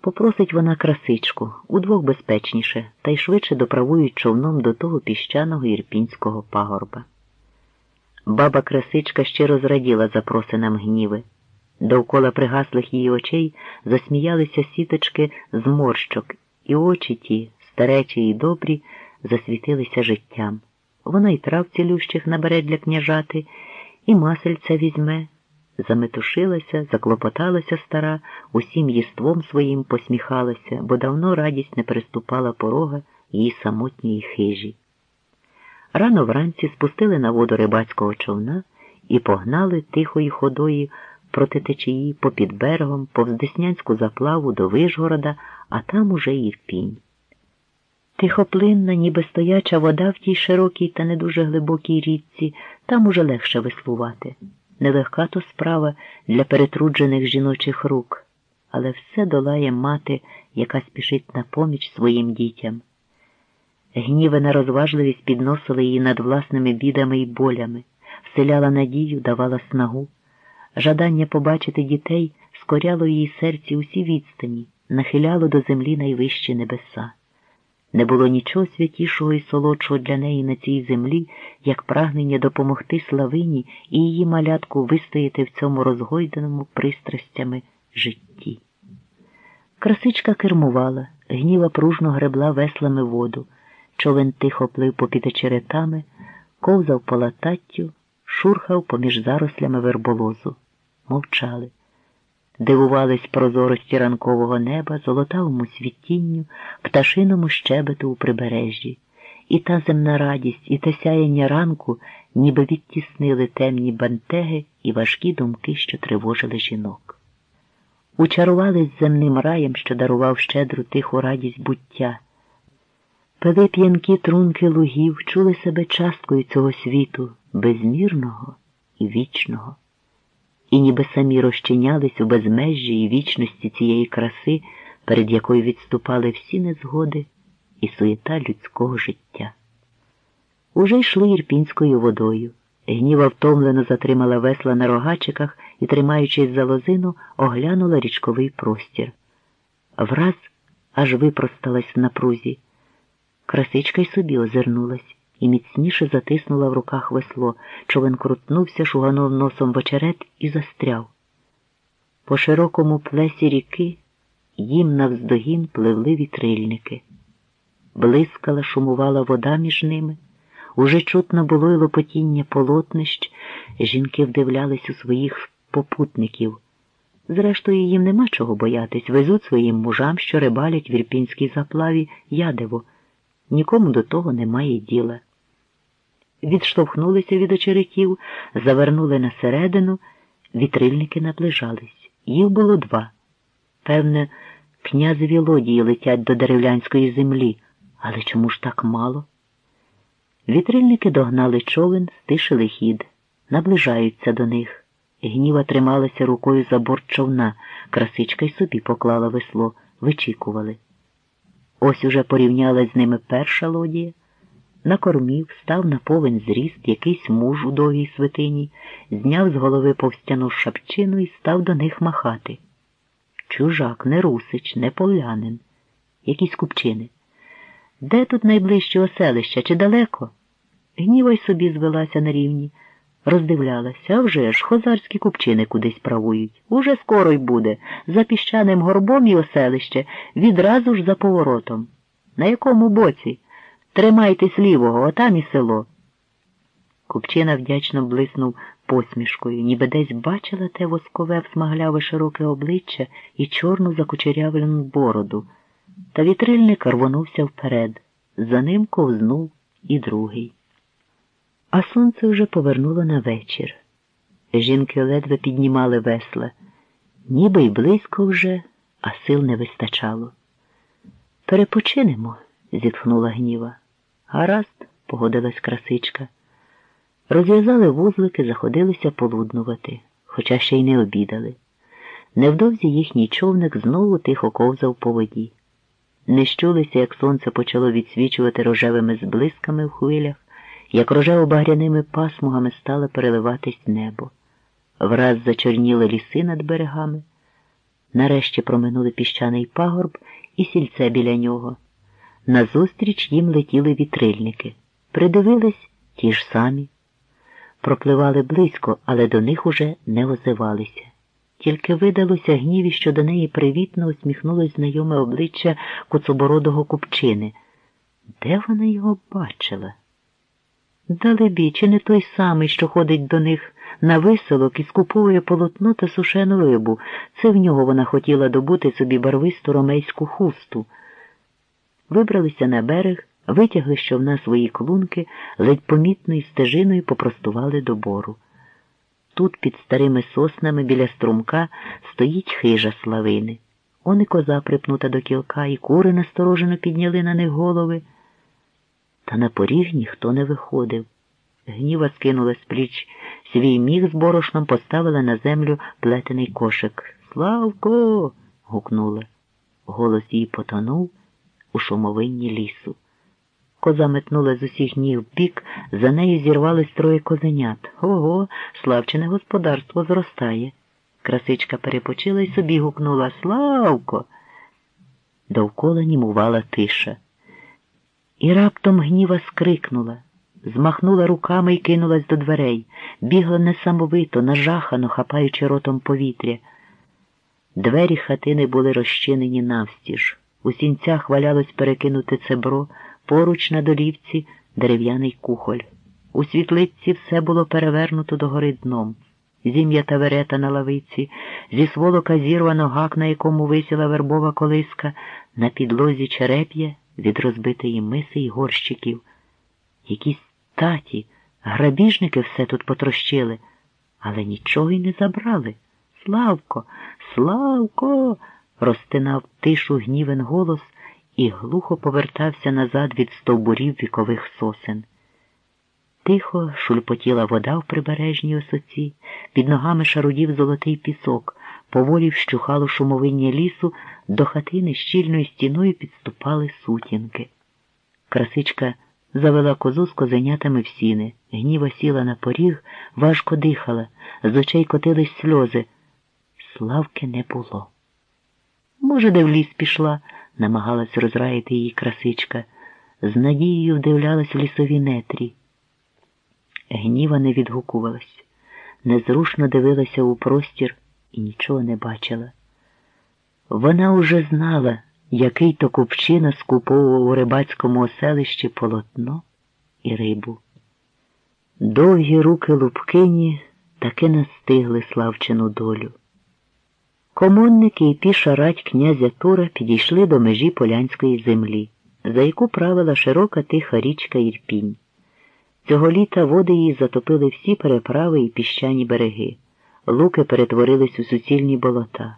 Попросить вона красичку, удвох безпечніше, та й швидше доправують човном до того піщаного ірпінського пагорба. Баба красичка щиро зраділа запросинам гніви. Довкола пригаслих її очей засміялися сіточки зморщок, і очі ті, старечі і добрі, засвітилися життям. Вона й трав цілющих набере для княжати, і масельця візьме. Заметушилася, заклопоталася стара, усім їством своїм посміхалася, бо давно радість не переступала порога її самотньої хижі. Рано вранці спустили на воду рибацького човна і погнали тихої ходою проти течії попід берегом, повз Деснянську заплаву до Вишгорода, а там уже Ірпінь. Тихоплинна, ніби стояча вода в тій широкій та не дуже глибокій річці, там уже легше веслувати. Нелегка то справа для перетруджених жіночих рук, але все долає мати, яка спішить на поміч своїм дітям. Гнівена розважливість підносила її над власними бідами і болями, вселяла надію, давала снагу. Жадання побачити дітей скоряло її серці усі відстані, нахиляло до землі найвищі небеса. Не було нічого святішого і солодшого для неї на цій землі, як прагнення допомогти славині і її малятку вистояти в цьому розгойданому пристрастями житті. Красичка кермувала, гніва пружно гребла веслами воду, човен тихо плив попід очеретами, ковзав по лататтю, шурхав поміж зарослями верболозу. Мовчали дивувались прозорості ранкового неба, золотавому світінню, пташиному щебету у прибережжі, і та земна радість, і те сяяння ранку ніби відтіснили темні бантеги і важкі думки, що тривожили жінок. Учарувались земним раєм, що дарував щедру тиху радість буття. Пили п'янкі трунки лугів, чули себе часткою цього світу, безмірного і вічного і ніби самі розчинялись у безмежжі і вічності цієї краси, перед якою відступали всі незгоди і суєта людського життя. Уже йшли ірпінською водою. Гніва втомлено затримала весла на рогачиках і, тримаючись за лозину, оглянула річковий простір. Враз аж випросталась в напрузі. Красичка й собі озирнулась і міцніше затиснула в руках весло. Човен крутнувся, шуганув носом в очерет і застряв. По широкому плесі ріки їм навздогін пливли вітрильники. Блискала, шумувала вода між ними. Уже чутно було й лопотіння полотнищ, жінки вдивлялись у своїх попутників. Зрештою, їм нема чого боятись, везуть своїм мужам, що рибалять в ірпінській заплаві ядиво. Нікому до того немає діла відштовхнулися від очеретів, завернули на середину, вітрильники наближались. Їх було два. Певне, князеві лодії летять до деревлянської землі, але чому ж так мало? Вітрильники догнали човен, стишили хід, наближаються до них. Гніва трималася рукою за борт човна, красичка й собі поклала весло, вичікували. Ось уже порівнялась з ними перша лодія. На кормі встав на повен зріст якийсь муж у довгій свитині, зняв з голови повстяну шапчину і став до них махати. Чужак, не русич, не полянин, якісь купчини. Де тут найближче оселище чи далеко? Гніва й собі звелася на рівні, роздивлялася, а вже ж хозарські купчини кудись правують. Уже скоро й буде, за піщаним горбом і оселище, відразу ж за поворотом. На якому боці? Тримайтесь лівого, отам і село. Купчина вдячно блиснув посмішкою, ніби десь бачила те воскове всмагляве широке обличчя і чорну закучерявлену бороду, та вітрильник рвонувся вперед. За ним ковзнув і другий. А сонце вже повернуло на вечір. Жінки ледве піднімали весла, ніби й близько вже, а сил не вистачало. Перепочинемо, зітхнула гніва. Гаразд, погодилась красичка. Розв'язали вузлики, заходилися полуднувати, хоча ще й не обідали. Невдовзі їхній човник знову тихо ковзав по воді. Не щулися, як сонце почало відсвічувати рожевими зблисками в хвилях, як рожево багряними пасмугами стало переливатись небо. Враз зачорніли ліси над берегами. Нарешті проминули піщаний пагорб і сільце біля нього. Назустріч їм летіли вітрильники. Придивились ті ж самі. Пропливали близько, але до них уже не озивалися. Тільки видалося гніві, що до неї привітно усміхнулось знайоме обличчя куцобородого купчини. Де вона його бачила? Далебі, чи не той самий, що ходить до них на виселок і скуповує полотно та сушену рибу. Це в нього вона хотіла добути собі барвисту ромейську хусту. Вибралися на берег, витягли з човна свої клунки, ледь помітною стежиною попростували до бору. Тут, під старими соснами біля струмка, стоїть хижа славини. Он і коза припнута до кілка, і кури насторожено підняли на них голови. Та на поріг ніхто не виходив. Гніва скинула з пліч свій міг з борошном, поставила на землю плетений кошик. Славко. гукнула. Голос її потонув у шумовинні лісу. Коза метнула з усіх ніг бік, за нею зірвалось троє козенят. Ого, славчине господарство зростає. Красичка перепочила і собі гукнула Славко. Довкола німувала тиша. І раптом гніва скрикнула, змахнула руками і кинулась до дверей, бігла несамовито, нажахано, хапаючи ротом повітря. Двері хатини були розчинені навстіж. У сінцях валялось перекинути цебро, поруч на долівці дерев'яний кухоль. У світлиці все було перевернуто догори дном. Зім'я та верета на лавиці, зі сволока зірвано гак, на якому висіла вербова колиска, на підлозі череп'я від розбитої миси й горщиків. Якісь таті, грабіжники все тут потрощили, але нічого й не забрали. Славко, Славко, розтинав тишу гнівен голос і глухо повертався назад від стовбурів вікових сосен. Тихо шульпотіла вода в прибережній осоці, під ногами шарудів золотий пісок, поволі вщухало шумовиння лісу, до хатини щільною стіною підступали сутінки. Красичка завела козу з козенятами в сіни, гніва сіла на поріг, важко дихала, з очей котились сльози. Славки не було. Може, де в ліс пішла, намагалась розраїти її красичка, з надією вдивлялась в лісові нетрі. Гніва не відгукувалась, незрушно дивилася у простір і нічого не бачила. Вона уже знала, який то купчина скуповував у рибацькому оселищі полотно і рибу. Довгі руки лупкині таки настигли славчину долю. Комонники і піша рать князя Тура підійшли до межі полянської землі, за яку правила широка тиха річка Ірпінь. Цього літа води її затопили всі переправи і піщані береги. Луки перетворились у суцільні болота.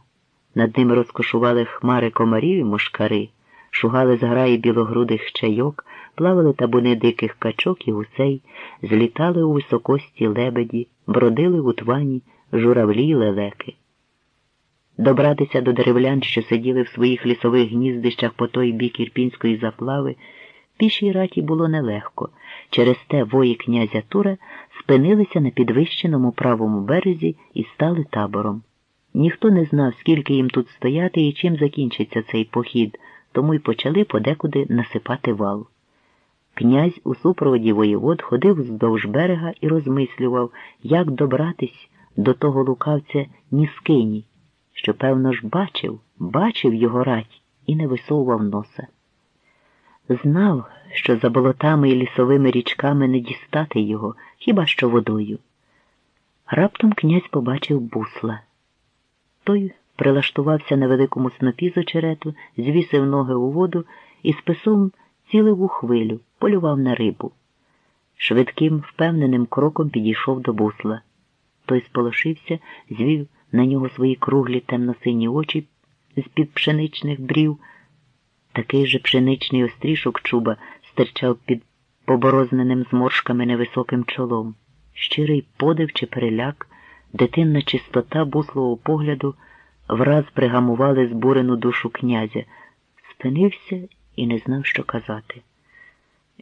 Над ними розкошували хмари комарів і мошкари, шугали зграї білогрудих чайок, плавали табуни диких качок і гусей, злітали у високості лебеді, бродили у твані журавлі й лелеки. Добратися до деревлян, що сиділи в своїх лісових гніздищах по той бік ірпінської заплави, пішій раті було нелегко. Через те вої князя Тура спинилися на підвищеному правому березі і стали табором. Ніхто не знав, скільки їм тут стояти і чим закінчиться цей похід, тому й почали подекуди насипати вал. Князь у супроводі воєвод ходив вздовж берега і розмислював, як добратись до того лукавця Ніскині, що, певно ж, бачив, бачив його рать і не висовував носа. Знав, що за болотами і лісовими річками не дістати його, хіба що водою. Раптом князь побачив бусла. Той прилаштувався на великому снопі з очерету, звісив ноги у воду і списом цілив у хвилю, полював на рибу. Швидким, впевненим кроком підійшов до бусла. Той сполошився, звів на нього свої круглі темно-сині очі з-під пшеничних брів. Такий же пшеничний острішок чуба стирчав під поборозненим зморшками невисоким чолом. Щирий подив чи переляк, дитинна чистота буслого погляду враз пригамували збурену душу князя, спинився і не знав, що казати.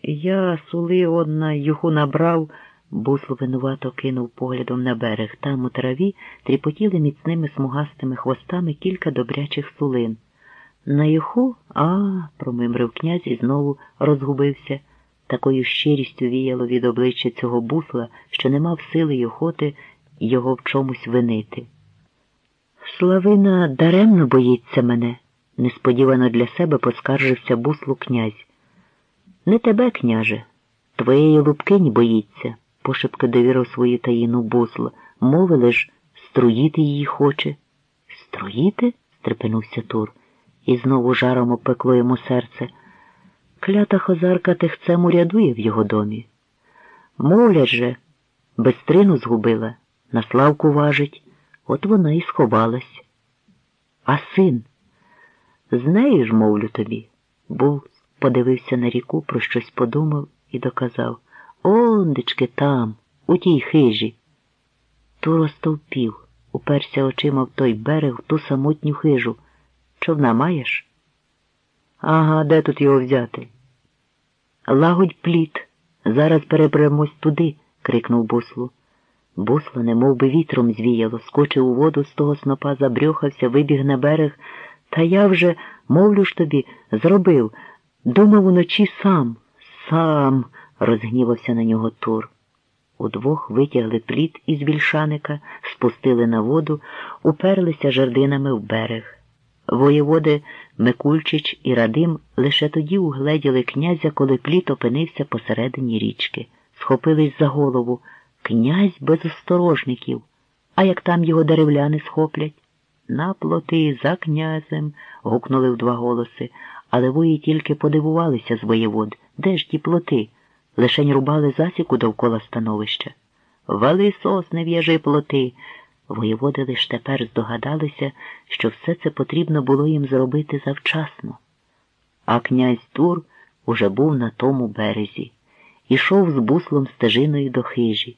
Я сули одна юху набрав, Бусло винувато кинув поглядом на берег. Там у траві тріпотіли міцними смугастими хвостами кілька добрячих сулин. На юху, а, промимрив князь і знову розгубився. Такою щирістю віяло від обличчя цього бусла, що не мав сили й охоти його в чомусь винити. Славина даремно боїться мене, несподівано для себе поскаржився буслу князь. Не тебе, княже, твоєї лупкині боїться, пошепки довірив свою таїну бусла. Мовили ж, струїти її хоче. Струїти? стрепенувся Тур, і знову жаром опекло йому серце. Клята хозарка тихцем урядує в його домі. Мовлять же, бестрину згубила, на славку важить, от вона і сховалась. А син, з нею ж, мовлю тобі, був, подивився на ріку, про щось подумав і доказав Ондечки там, у тій хижі. Ту розтовпів, уперся очима в той берег, в ту самотню хижу. Човна маєш? Ага, де тут його взяти? Лагодь пліт. Зараз переберемось туди, крикнув буслу. Бусло, немов би вітром звіяло, скочив у воду з того снопа, забрьохався, вибіг на берег. Та я вже, мовлю ж тобі, зробив. Думав уночі сам, сам, розгнівався на нього Тур. Удвох витягли пліт із вільшаника, спустили на воду, уперлися жердинами в берег. Воєводи Микульчич і Радим лише тоді угледіли князя, коли пліт опинився посередині річки. Схопились за голову. Князь без осторожників. А як там його деревляни схоплять? На плоти за князем. гукнули в два голоси, але вої тільки подивувалися з воєвод. Де ж ті плоти? Лишень рубали засіку довкола становища. Вали сосни в'яжи плоти. Воєводи лиш тепер здогадалися, що все це потрібно було їм зробити завчасно. А князь Тур уже був на тому березі, ішов з буслом стежиною до хижі,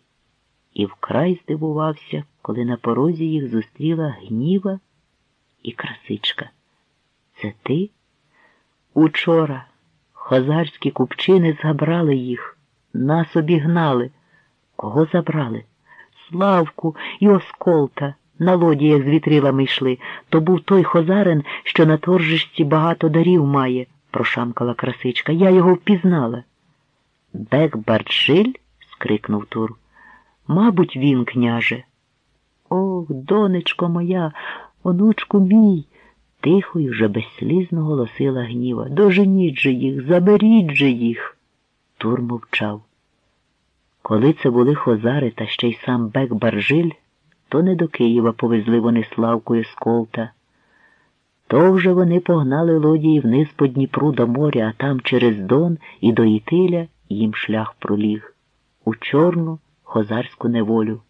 і вкрай здивувався, коли на порозі їх зустріла гніва і красичка. Це ти? Учора хозарські купчини забрали їх, нас обігнали. Кого забрали? Славку і Осколта на лодіях з вітрилами йшли. То був той хозарин, що на торжищі багато дарів має, прошамкала красичка. Я його впізнала. Бек Барджиль? скрикнув Тур. Мабуть, він, княже. Ох, донечко моя, онучку мій. Тихо й уже безслізно голосила гніва. Доженіть же їх, заберіть же їх. Тур мовчав. Коли це були хозари та ще й сам Бек Баржиль, то не до Києва повезли вони Славкою з Колта. То вже вони погнали лодії вниз по Дніпру до моря, а там через Дон і до Ітиля їм шлях проліг у чорну хозарську неволю.